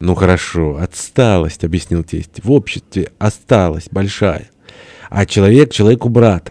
«Ну хорошо, отсталость», — объяснил тесть. «В обществе осталась большая. А человек человеку брат.